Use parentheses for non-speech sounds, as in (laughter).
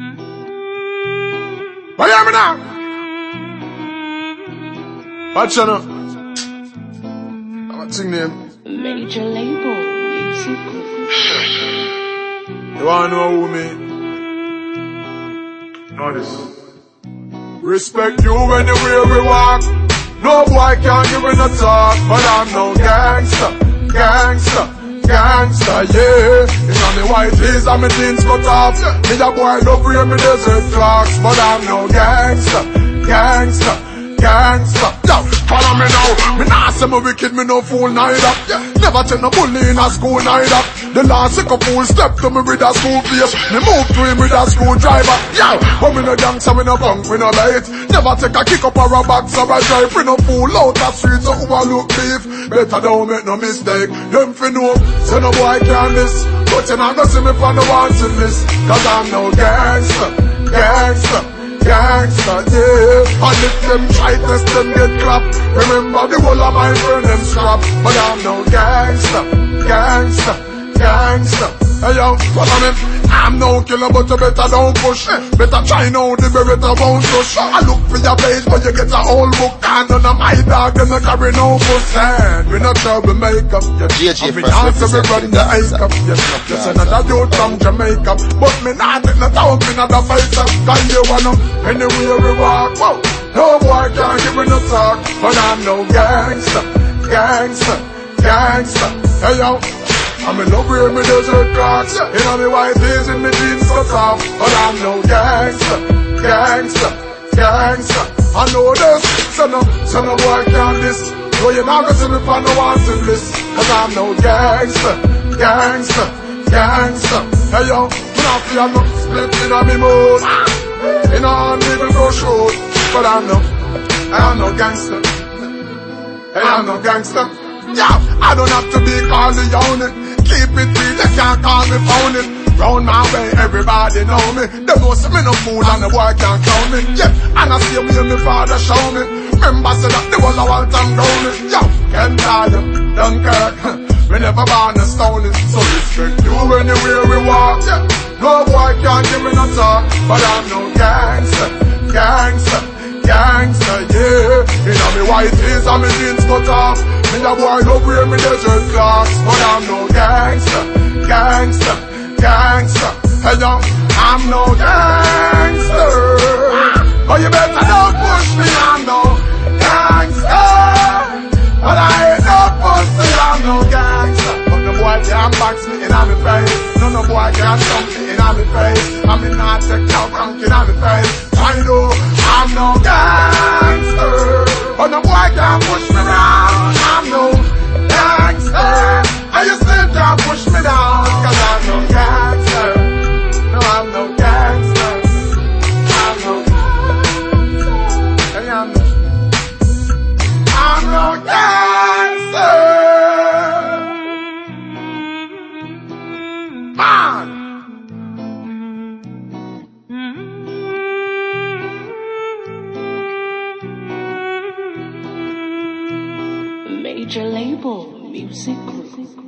You hear now? Watch you now. What's your name? Major label music. You wanna know who me? Know this. Respect you anywhere we walk. No boy can give me no talk, but I'm no gangster, gangster, gangster, yeah. In on the white tees and my jeans cut off. Me a boy love wear me desert Clarks, but I'm no gangster, gangster, gangster. Follow me now. Me nah say me wicked, me no fool neither. Never take no bully in a school neither. The last sick of fool step to me with a school face. Me move to him with a screwdriver. Yo, but me no gangster, me no punk, me no light. Never take a kick up or a box or a drive. Me no fool out the streets or overlook beef. Better don't make no mistake. Them fi know, say no boy can this. But you not gonna see me for the wanting list. Cause I'm no gangster, gangster. Gangster, yeah And if them try test them get clapped. Remember the whole of my friend them scrap. But I'm no gangster, gangster, gangster Hey yo, follow me. I'm no killer but you better don't push Better try now the beretta won't push I look for your page but you get a whole book. And none of my dog them no carry no pussy. We no trouble makeup, yeah GHG And me first dance we run the hike up, yeah another youth from Jamaica. But me not take no talk, me not a fighter Cause you wanna, anywhere we walk, whoa No boy can't give me no talk. But I'm no gangster, gangster, gangster. Hey yo I'm in love with me desert Clarks You know me white tees and me jeans cut off But I'm no gangster, gangster, gangster. I know this, so no, so no boy can't this. No you're not gonna see me for no wanting list Cause I'm no gangster, gangster, gangster. Hey yo, me not feel no split in a me mood In a hand even go shoot. But I'm no, I'm no gangster. Hey, I'm no gangster. Yeah, I don't have to be Corleone. Keep it real, they can't call me phone it. Round my way, everybody know me. They know see me no fool and the boy can't clown me. Yeah, and I see me and my father show me. Remember say that the whole of all time down it. Yo, Ken Tyler, Dunkirk. (laughs) We never born a stone. So respect you anywhere we walk. Yeah, no boy can't give me no talk. But I'm no gangster, gangster gangster, yeah. You know me white tees and me jeans cut off. Me a boy love wear me desert Clarks, but I'm no gangster, gangster, gangster. Hey yo, I'm no gangster. Oh, you better don't push me, I'm no gangster. But I ain't no pussy, I'm no gangster. But the boy can't box me in my face. No, no boy can't me in my face. I'm in not take no crunk major label music group.